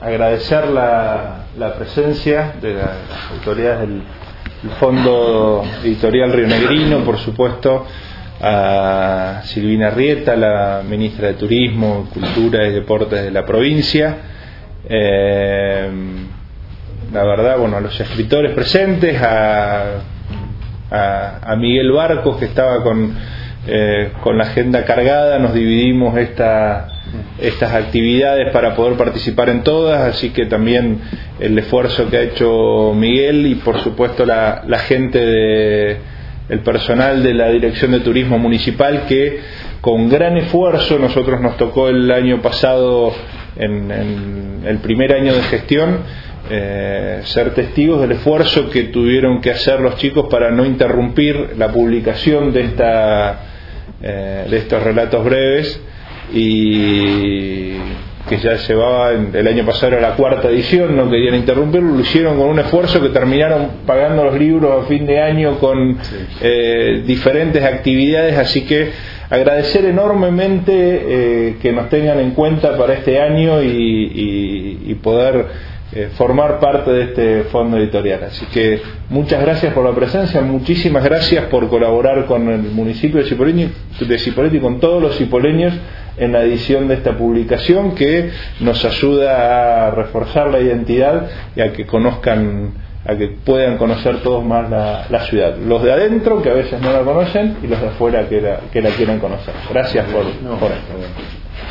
agradecer la, la presencia de las autoridades del, Fondo Editorial Río Negrino, por supuesto, a Silvina Rieta, la ministra de Turismo, Cultura y Deportes de la provincia. Eh, la verdad, bueno, a los escritores presentes, a, a, a Miguel Barcos, que estaba con, eh, con la agenda cargada, nos dividimos esta, estas actividades para poder participar en todas, así que también el esfuerzo que ha hecho Miguel y por supuesto la, la gente de el personal de la Dirección de Turismo Municipal que con gran esfuerzo nosotros nos tocó el año pasado en, en el primer año de gestión eh, ser testigos del esfuerzo que tuvieron que hacer los chicos para no interrumpir la publicación de esta eh, de estos relatos breves y que ya llevaba el año pasado era la cuarta edición, no querían interrumpirlo, lo hicieron con un esfuerzo que terminaron pagando los libros a fin de año con eh, diferentes actividades, así que agradecer enormemente eh, que nos tengan en cuenta para este año y, y, y poder eh, formar parte de este fondo editorial. Así que muchas gracias por la presencia, muchísimas gracias por colaborar con el municipio de de Cipolletti con todos los cipoleños en la edición de esta publicación que nos ayuda a reforzar la identidad y a que conozcan, a que puedan conocer todos más la, la ciudad. Los de adentro, que a veces no la conocen, y los de afuera que la, que la quieran conocer. Gracias por, por esto.